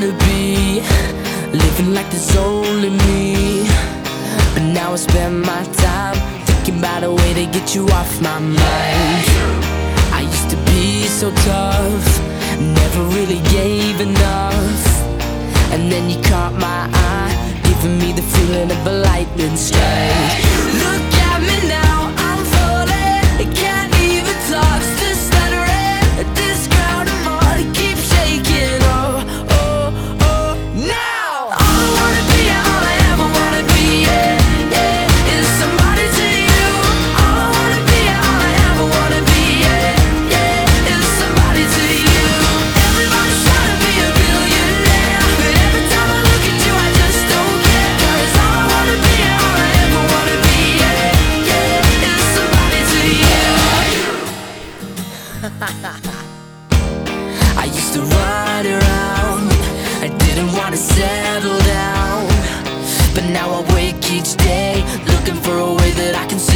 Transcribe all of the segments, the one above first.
wanna be Living like there's only me. But now I spend my time Thinking about a way to get you off my mind. I used to be so tough Never really gave enough. And then you caught my eye Giving me the feeling of a lightning strike. I used to run around, I didn't want to settle down. But now I wake each day looking for a way that I can.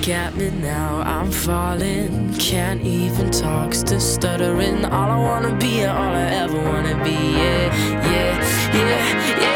Look at me now, I'm falling. Can't even talk, still stuttering. All I wanna be, all I ever wanna be. Yeah, yeah, yeah, yeah.